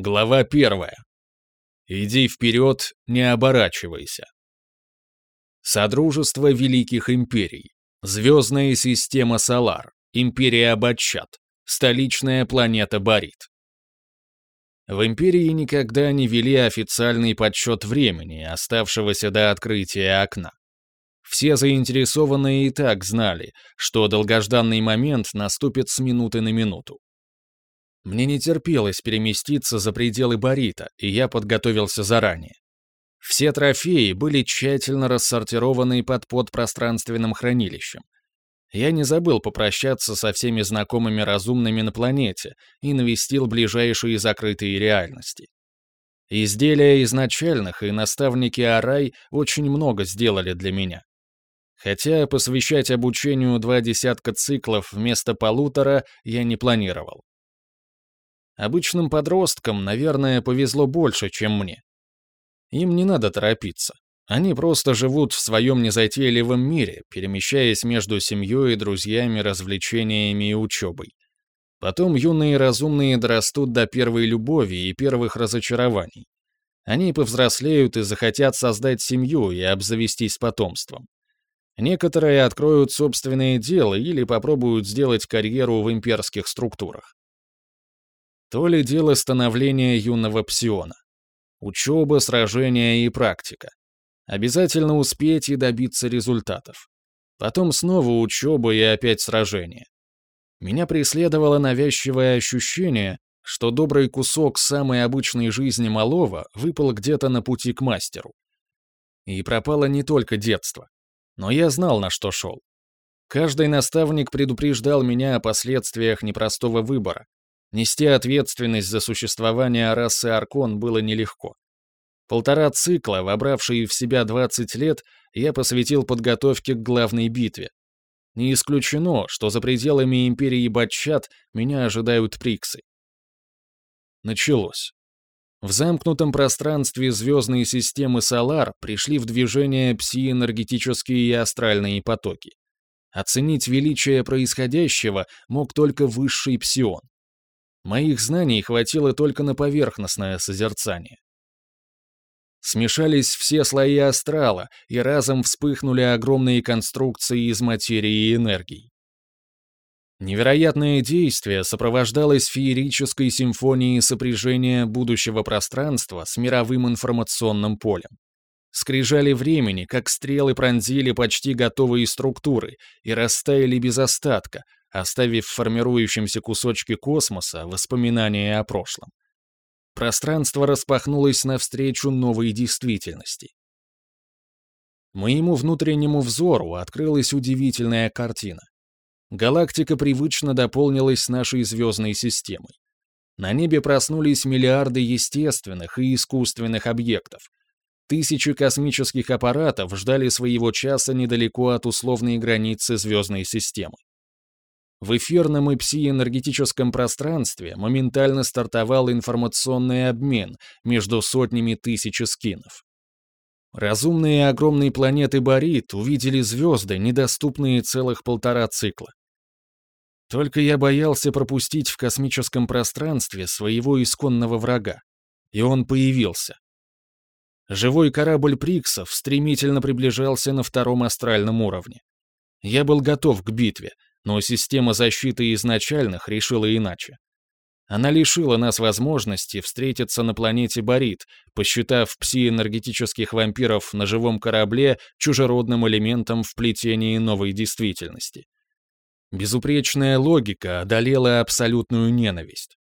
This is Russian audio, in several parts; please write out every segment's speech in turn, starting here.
Глава первая. Иди вперед, не оборачивайся. Содружество Великих Империй. Звездная система Солар. Империя Батчат. Столичная планета Барит. В Империи никогда не вели официальный подсчет времени, оставшегося до открытия окна. Все заинтересованные и так знали, что долгожданный момент наступит с минуты на минуту. Мне не терпелось переместиться за пределы Барита, и я подготовился заранее. Все трофеи были тщательно рассортированы под подпространственным хранилищем. Я не забыл попрощаться со всеми знакомыми разумными на планете и навестил ближайшие закрытые реальности. Изделия изначальных и наставники Арай очень много сделали для меня. Хотя посвящать обучению два десятка циклов вместо полутора я не планировал. Обычным подросткам, наверное, повезло больше, чем мне. Им не надо торопиться. Они просто живут в своем незатейливом мире, перемещаясь между семьей, друзьями, развлечениями и учебой. Потом юные разумные дорастут до первой любови и первых разочарований. Они повзрослеют и захотят создать семью и обзавестись потомством. Некоторые откроют собственное дело или попробуют сделать карьеру в имперских структурах. То ли дело становления юного псиона. Учеба, сражения и практика. Обязательно успеть и добиться результатов. Потом снова учеба и опять сражения. Меня преследовало навязчивое ощущение, что добрый кусок самой обычной жизни малого выпал где-то на пути к мастеру. И пропало не только детство. Но я знал, на что шел. Каждый наставник предупреждал меня о последствиях непростого выбора, Нести ответственность за существование расы Аркон было нелегко. Полтора цикла, вобравшие в себя 20 лет, я посвятил подготовке к главной битве. Не исключено, что за пределами империи Батчат меня ожидают приксы. Началось. В замкнутом пространстве звездной системы Солар пришли в движение псиэнергетические и астральные потоки. Оценить величие происходящего мог только высший псион. Моих знаний хватило только на поверхностное созерцание. Смешались все слои астрала, и разом вспыхнули огромные конструкции из материи и энергии. Невероятное действие сопровождалось феерической симфонией сопряжения будущего пространства с мировым информационным полем. Скрижали времени, как стрелы пронзили почти готовые структуры и растаяли без остатка, оставив в формирующемся кусочке космоса воспоминания о прошлом. Пространство распахнулось навстречу новой действительности. Моему внутреннему взору открылась удивительная картина. Галактика привычно дополнилась нашей звездной системой. На небе проснулись миллиарды естественных и искусственных объектов. Тысячи космических аппаратов ждали своего часа недалеко от условной границы звездной системы. В эфирном и псиэнергетическом пространстве моментально стартовал информационный обмен между сотнями тысяч скинов. Разумные огромные планеты Борит увидели звезды, недоступные целых полтора цикла. Только я боялся пропустить в космическом пространстве своего исконного врага. И он появился. Живой корабль Приксов стремительно приближался на втором астральном уровне. Я был готов к битве, но система защиты изначальных решила иначе. Она лишила нас возможности встретиться на планете Борит, посчитав псиэнергетических вампиров на живом корабле чужеродным элементом в плетении новой действительности. Безупречная логика одолела абсолютную ненависть.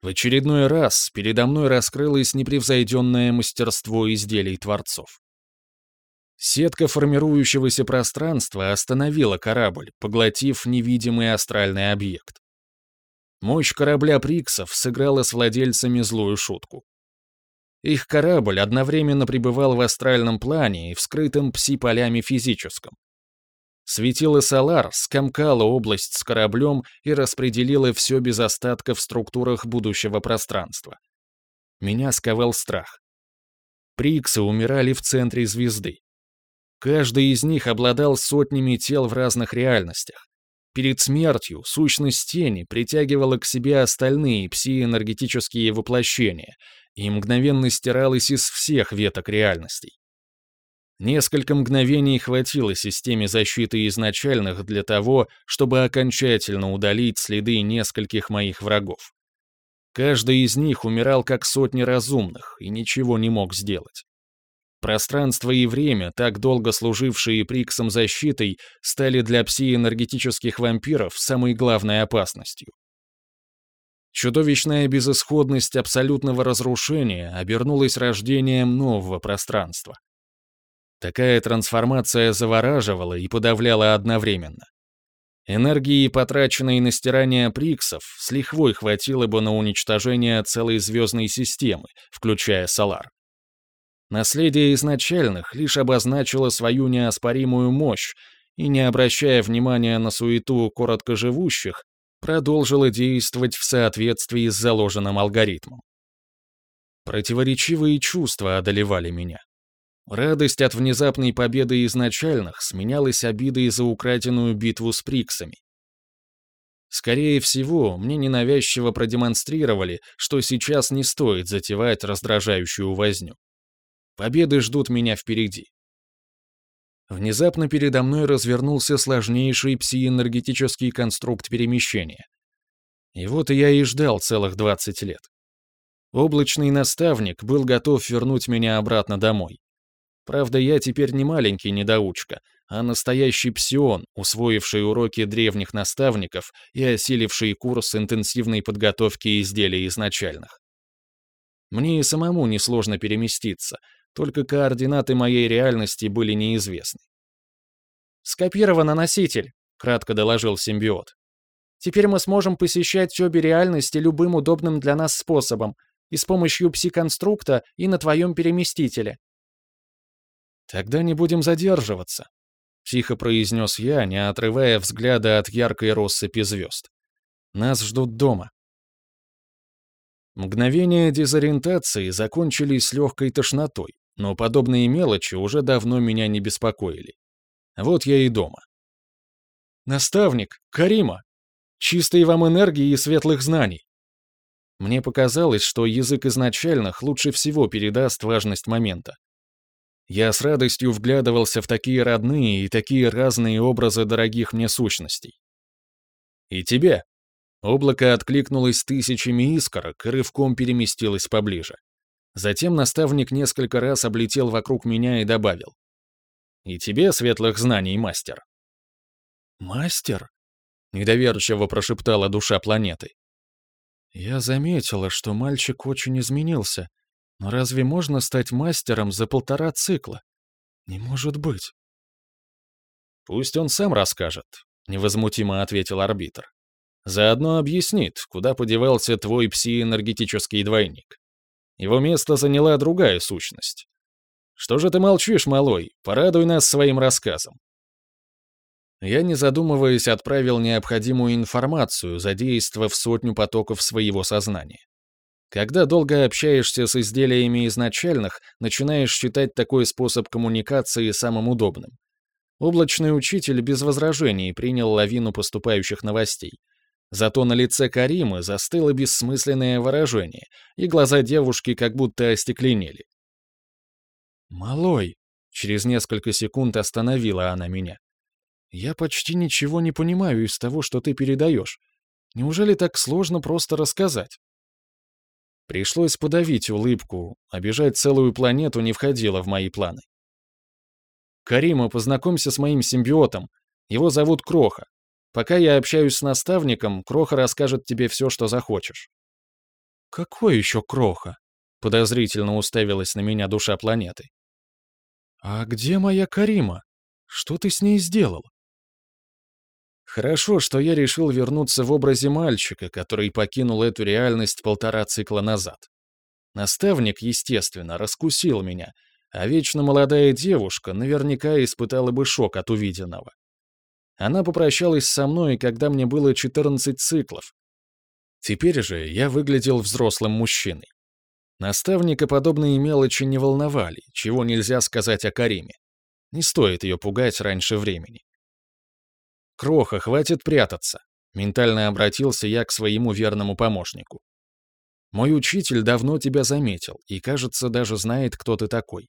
В очередной раз передо мной раскрылось непревзойденное мастерство изделий творцов. Сетка формирующегося пространства остановила корабль, поглотив невидимый астральный объект. Мощь корабля Приксов сыграла с владельцами злую шутку. Их корабль одновременно пребывал в астральном плане и в скрытом пси-полями физическом. Светило Солар скомкало область с кораблем и распределило все без остатка в структурах будущего пространства. Меня сковал страх. Приксы умирали в центре звезды. Каждый из них обладал сотнями тел в разных реальностях. Перед смертью сущность тени притягивала к себе остальные псиэнергетические воплощения и мгновенно стиралась из всех веток реальностей. Несколько мгновений хватило системе защиты изначальных для того, чтобы окончательно удалить следы нескольких моих врагов. Каждый из них умирал как сотни разумных и ничего не мог сделать. Пространство и время, так долго служившие Приксом защитой, стали для пси-энергетических вампиров самой главной опасностью. Чудовищная безысходность абсолютного разрушения обернулась рождением нового пространства. Такая трансформация завораживала и подавляла одновременно. Энергии, потраченной на стирание приксов, с лихвой хватило бы на уничтожение целой звездной системы, включая Солар. Наследие изначальных лишь обозначило свою неоспоримую мощь и, не обращая внимания на суету короткоживущих, продолжило действовать в соответствии с заложенным алгоритмом. Противоречивые чувства одолевали меня. Радость от внезапной победы изначальных сменялась обидой за украденную битву с Приксами. Скорее всего, мне ненавязчиво продемонстрировали, что сейчас не стоит затевать раздражающую возню. Победы ждут меня впереди. Внезапно передо мной развернулся сложнейший псиэнергетический конструкт перемещения. И вот я и ждал целых 20 лет. Облачный наставник был готов вернуть меня обратно домой. Правда, я теперь не маленький недоучка, а настоящий псион, усвоивший уроки древних наставников и осиливший курс интенсивной подготовки изделий изначальных. Мне и самому несложно переместиться, только координаты моей реальности были неизвестны. «Скопировано носитель», — кратко доложил симбиот. «Теперь мы сможем посещать обе реальности любым удобным для нас способом, и с помощью пси-конструкта, и на твоем переместителе. «Тогда не будем задерживаться», — тихо произнес я, не отрывая взгляда от яркой россыпи звезд. «Нас ждут дома». Мгновения дезориентации закончились легкой тошнотой, но подобные мелочи уже давно меня не беспокоили. Вот я и дома. «Наставник! Карима! Чистой вам энергии и светлых знаний!» Мне показалось, что язык изначальных лучше всего передаст важность момента. Я с радостью вглядывался в такие родные и такие разные образы дорогих мне сущностей. «И тебе?» Облако откликнулось тысячами искорок и рывком переместилось поближе. Затем наставник несколько раз облетел вокруг меня и добавил. «И тебе светлых знаний, мастер». «Мастер?» — недоверчиво прошептала душа планеты. Я заметила, что мальчик очень изменился, но разве можно стать мастером за полтора цикла? Не может быть. Пусть он сам расскажет, невозмутимо ответил арбитр. Заодно объяснит, куда подевался твой псиэнергетический двойник. Его место заняла другая сущность. Что же ты молчишь, малой? Порадуй нас своим рассказом. Я, не задумываясь, отправил необходимую информацию, задействовав сотню потоков своего сознания. Когда долго общаешься с изделиями изначальных, начинаешь считать такой способ коммуникации самым удобным. Облачный учитель без возражений принял лавину поступающих новостей. Зато на лице Каримы застыло бессмысленное выражение, и глаза девушки как будто остекленели. «Малой», — через несколько секунд остановила она меня, — «я почти ничего не понимаю из того, что ты передаешь. Неужели так сложно просто рассказать?» Пришлось подавить улыбку, обижать целую планету не входило в мои планы. «Карима, познакомься с моим симбиотом. Его зовут Кроха. Пока я общаюсь с наставником, Кроха расскажет тебе все, что захочешь». «Какой еще Кроха?» — подозрительно уставилась на меня душа планеты. «А где моя Карима? Что ты с ней сделал?» Хорошо, что я решил вернуться в образе мальчика, который покинул эту реальность полтора цикла назад. Наставник, естественно, раскусил меня, а вечно молодая девушка наверняка испытала бы шок от увиденного. Она попрощалась со мной, когда мне было 14 циклов. Теперь же я выглядел взрослым мужчиной. Наставника подобные мелочи не волновали, чего нельзя сказать о Кариме. Не стоит ее пугать раньше времени. Кроха, хватит прятаться. Ментально обратился я к своему верному помощнику. Мой учитель давно тебя заметил и, кажется, даже знает, кто ты такой.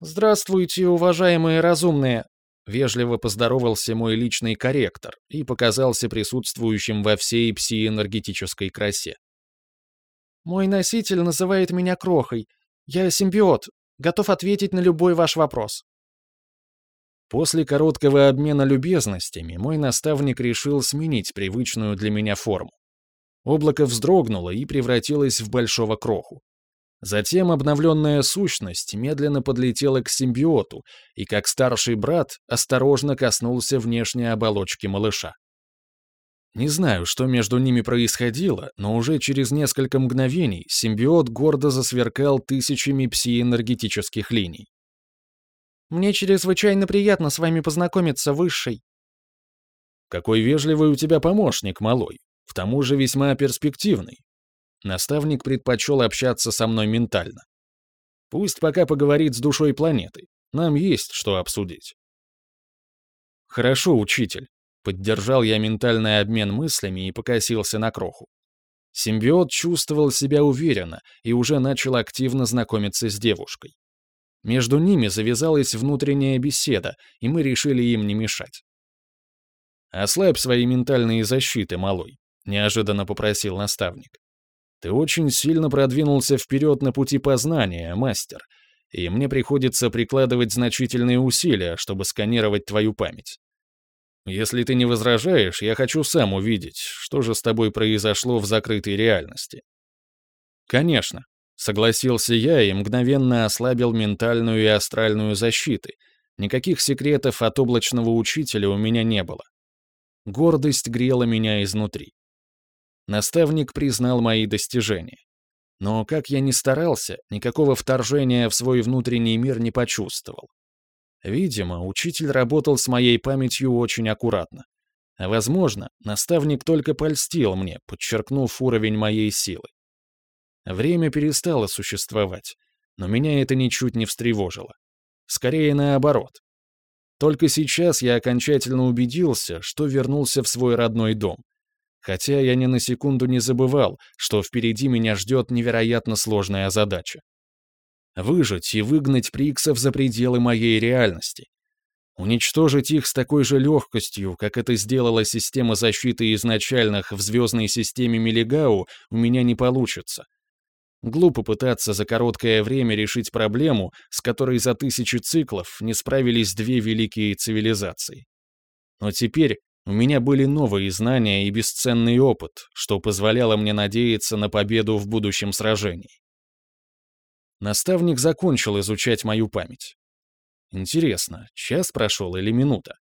«Здравствуйте, уважаемые разумные!» Вежливо поздоровался мой личный корректор и показался присутствующим во всей псиэнергетической красе. «Мой носитель называет меня Крохой. Я симбиот, готов ответить на любой ваш вопрос». После короткого обмена любезностями мой наставник решил сменить привычную для меня форму. Облако вздрогнуло и превратилось в большого кроху. Затем обновленная сущность медленно подлетела к симбиоту и, как старший брат, осторожно коснулся внешней оболочки малыша. Не знаю, что между ними происходило, но уже через несколько мгновений симбиот гордо засверкал тысячами псиэнергетических линий. «Мне чрезвычайно приятно с вами познакомиться, Высший». «Какой вежливый у тебя помощник, малой», к тому же весьма перспективный. Наставник предпочел общаться со мной ментально. Пусть пока поговорит с душой планеты. Нам есть что обсудить. Хорошо, учитель. Поддержал я ментальный обмен мыслями и покосился на кроху. Симбиот чувствовал себя уверенно и уже начал активно знакомиться с девушкой. Между ними завязалась внутренняя беседа, и мы решили им не мешать. «Ослабь свои ментальные защиты, малой», неожиданно попросил наставник. Ты очень сильно продвинулся вперед на пути познания, мастер, и мне приходится прикладывать значительные усилия, чтобы сканировать твою память. Если ты не возражаешь, я хочу сам увидеть, что же с тобой произошло в закрытой реальности. Конечно, согласился я и мгновенно ослабил ментальную и астральную защиты. Никаких секретов от облачного учителя у меня не было. Гордость грела меня изнутри. Наставник признал мои достижения. Но как я ни старался, никакого вторжения в свой внутренний мир не почувствовал. Видимо, учитель работал с моей памятью очень аккуратно. А возможно, наставник только польстил мне, подчеркнув уровень моей силы. Время перестало существовать, но меня это ничуть не встревожило. Скорее наоборот. Только сейчас я окончательно убедился, что вернулся в свой родной дом — хотя я ни на секунду не забывал, что впереди меня ждет невероятно сложная задача. Выжить и выгнать Приксов за пределы моей реальности. Уничтожить их с такой же легкостью, как это сделала система защиты изначальных в звездной системе Мелигау, у меня не получится. Глупо пытаться за короткое время решить проблему, с которой за тысячи циклов не справились две великие цивилизации. Но теперь у меня были новые знания и бесценный опыт, что позволяло мне надеяться на победу в будущем сражении. Наставник закончил изучать мою память. Интересно, час прошел или минута?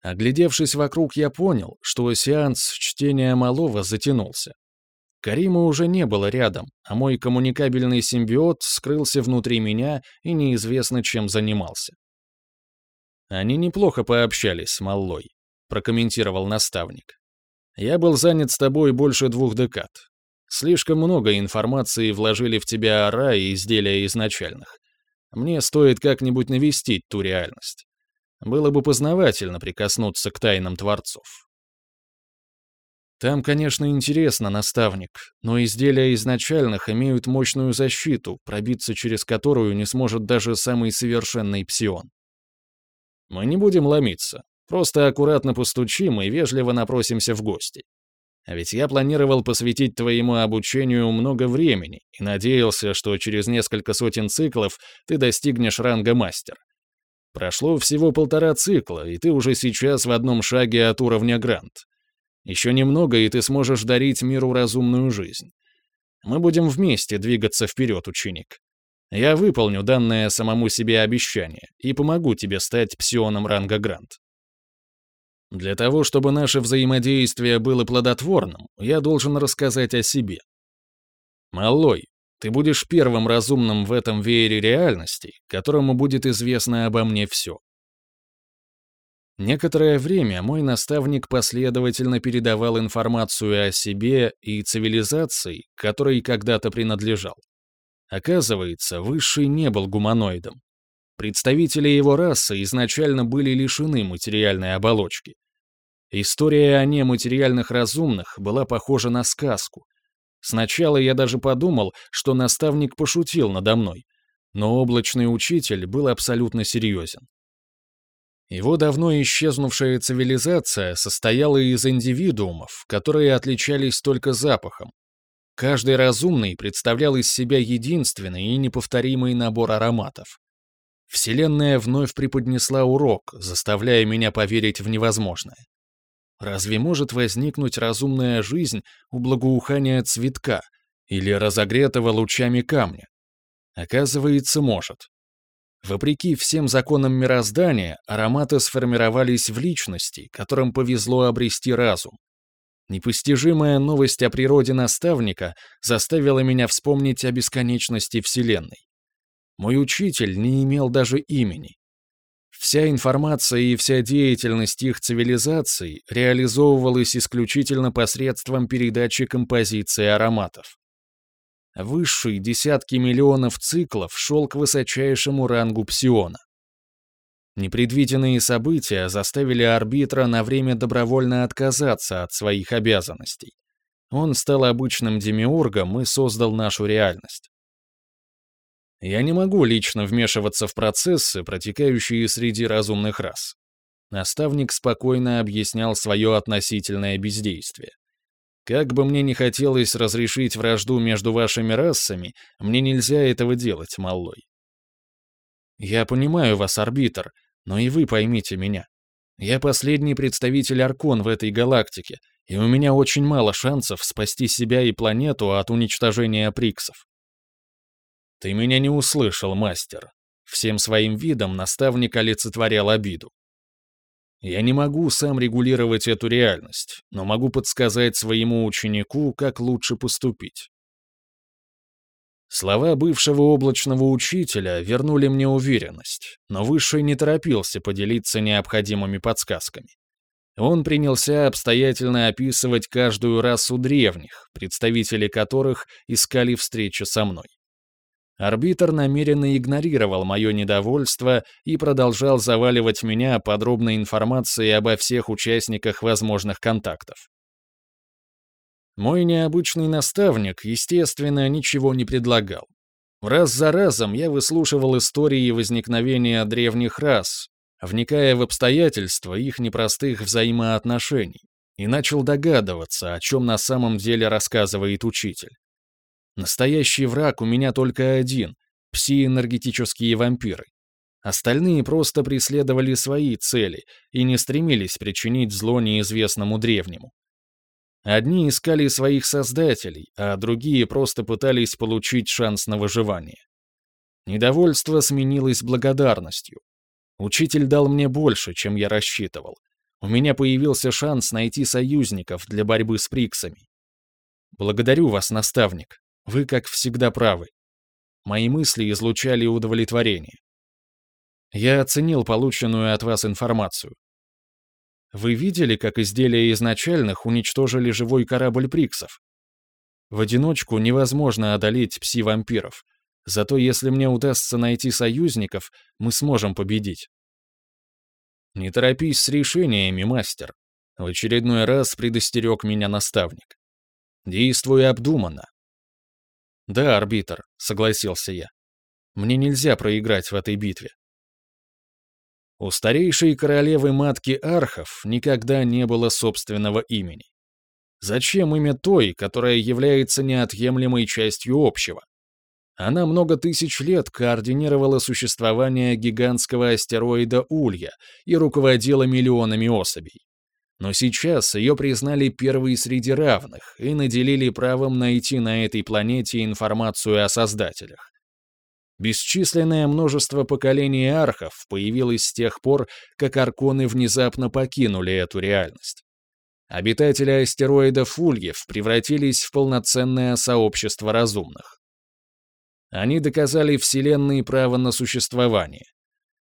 Оглядевшись вокруг, я понял, что сеанс чтения малого затянулся. Карима уже не было рядом, а мой коммуникабельный симбиот скрылся внутри меня и неизвестно чем занимался. Они неплохо пообщались с Маллой прокомментировал наставник. «Я был занят с тобой больше двух декад. Слишком много информации вложили в тебя ара и изделия изначальных. Мне стоит как-нибудь навестить ту реальность. Было бы познавательно прикоснуться к тайнам Творцов». Там, конечно, интересно, наставник, но изделия изначальных имеют мощную защиту, пробиться через которую не сможет даже самый совершенный псион. Мы не будем ломиться. Просто аккуратно постучим и вежливо напросимся в гости. А ведь я планировал посвятить твоему обучению много времени и надеялся, что через несколько сотен циклов ты достигнешь ранга мастер. Прошло всего полтора цикла, и ты уже сейчас в одном шаге от уровня грант. Еще немного, и ты сможешь дарить миру разумную жизнь. Мы будем вместе двигаться вперед, ученик. Я выполню данное самому себе обещание и помогу тебе стать псионом ранга грант. Для того, чтобы наше взаимодействие было плодотворным, я должен рассказать о себе. Малой, ты будешь первым разумным в этом веере реальностей, которому будет известно обо мне все. Некоторое время мой наставник последовательно передавал информацию о себе и цивилизации, которой когда-то принадлежал. Оказывается, Высший не был гуманоидом. Представители его расы изначально были лишены материальной оболочки. История о нематериальных разумных была похожа на сказку. Сначала я даже подумал, что наставник пошутил надо мной, но облачный учитель был абсолютно серьезен. Его давно исчезнувшая цивилизация состояла из индивидуумов, которые отличались только запахом. Каждый разумный представлял из себя единственный и неповторимый набор ароматов. Вселенная вновь преподнесла урок, заставляя меня поверить в невозможное. Разве может возникнуть разумная жизнь у благоухания цветка или разогретого лучами камня? Оказывается, может. Вопреки всем законам мироздания, ароматы сформировались в личности, которым повезло обрести разум. Непостижимая новость о природе наставника заставила меня вспомнить о бесконечности Вселенной. Мой учитель не имел даже имени. Вся информация и вся деятельность их цивилизаций реализовывалась исключительно посредством передачи композиции ароматов. Высший десятки миллионов циклов шел к высочайшему рангу псиона. Непредвиденные события заставили арбитра на время добровольно отказаться от своих обязанностей. Он стал обычным демиургом и создал нашу реальность. Я не могу лично вмешиваться в процессы, протекающие среди разумных рас. Наставник спокойно объяснял свое относительное бездействие. Как бы мне ни хотелось разрешить вражду между вашими расами, мне нельзя этого делать, малой. Я понимаю вас, арбитр, но и вы поймите меня. Я последний представитель Аркон в этой галактике, и у меня очень мало шансов спасти себя и планету от уничтожения Приксов. Ты меня не услышал, мастер. Всем своим видом наставник олицетворял обиду. Я не могу сам регулировать эту реальность, но могу подсказать своему ученику, как лучше поступить. Слова бывшего облачного учителя вернули мне уверенность, но Высший не торопился поделиться необходимыми подсказками. Он принялся обстоятельно описывать каждую расу древних, представители которых искали встречи со мной. Арбитр намеренно игнорировал мое недовольство и продолжал заваливать меня подробной информацией обо всех участниках возможных контактов. Мой необычный наставник, естественно, ничего не предлагал. Раз за разом я выслушивал истории возникновения древних рас, вникая в обстоятельства их непростых взаимоотношений, и начал догадываться, о чем на самом деле рассказывает учитель. Настоящий враг у меня только один — пси-энергетические вампиры. Остальные просто преследовали свои цели и не стремились причинить зло неизвестному древнему. Одни искали своих создателей, а другие просто пытались получить шанс на выживание. Недовольство сменилось благодарностью. Учитель дал мне больше, чем я рассчитывал. У меня появился шанс найти союзников для борьбы с Приксами. Благодарю вас, наставник. Вы, как всегда, правы. Мои мысли излучали удовлетворение. Я оценил полученную от вас информацию. Вы видели, как изделия изначальных уничтожили живой корабль Приксов? В одиночку невозможно одолеть пси-вампиров. Зато если мне удастся найти союзников, мы сможем победить. Не торопись с решениями, мастер. В очередной раз предостерег меня наставник. Действуй обдуманно. «Да, арбитр», — согласился я. «Мне нельзя проиграть в этой битве». У старейшей королевы-матки Архов никогда не было собственного имени. Зачем имя той, которая является неотъемлемой частью общего? Она много тысяч лет координировала существование гигантского астероида Улья и руководила миллионами особей. Но сейчас ее признали первой среди равных и наделили правом найти на этой планете информацию о создателях. Бесчисленное множество поколений архов появилось с тех пор, как арконы внезапно покинули эту реальность. Обитатели астероида Фульев превратились в полноценное сообщество разумных. Они доказали Вселенной право на существование,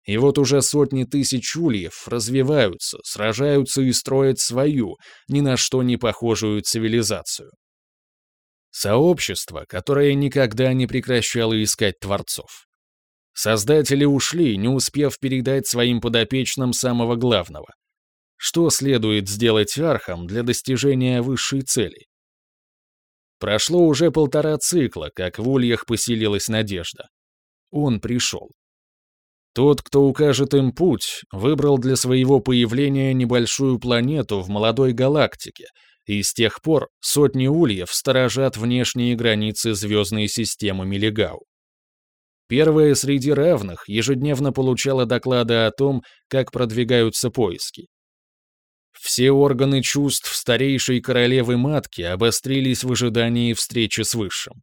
и вот уже сотни тысяч ульев развиваются, сражаются и строят свою, ни на что не похожую цивилизацию. Сообщество, которое никогда не прекращало искать творцов. Создатели ушли, не успев передать своим подопечным самого главного. Что следует сделать архам для достижения высшей цели? Прошло уже полтора цикла, как в ульях поселилась надежда. Он пришел. Тот, кто укажет им путь, выбрал для своего появления небольшую планету в молодой галактике, и с тех пор сотни ульев сторожат внешние границы звездной системы Мелигау. Первая среди равных ежедневно получала доклады о том, как продвигаются поиски. Все органы чувств старейшей королевы-матки обострились в ожидании встречи с Высшим.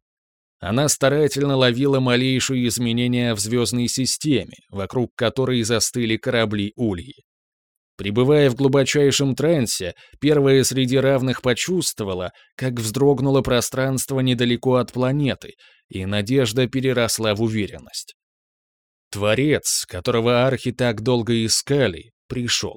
Она старательно ловила малейшие изменения в звездной системе, вокруг которой застыли корабли Ульи. Пребывая в глубочайшем трансе, первая среди равных почувствовала, как вздрогнуло пространство недалеко от планеты, и надежда переросла в уверенность. Творец, которого архи так долго искали, пришел.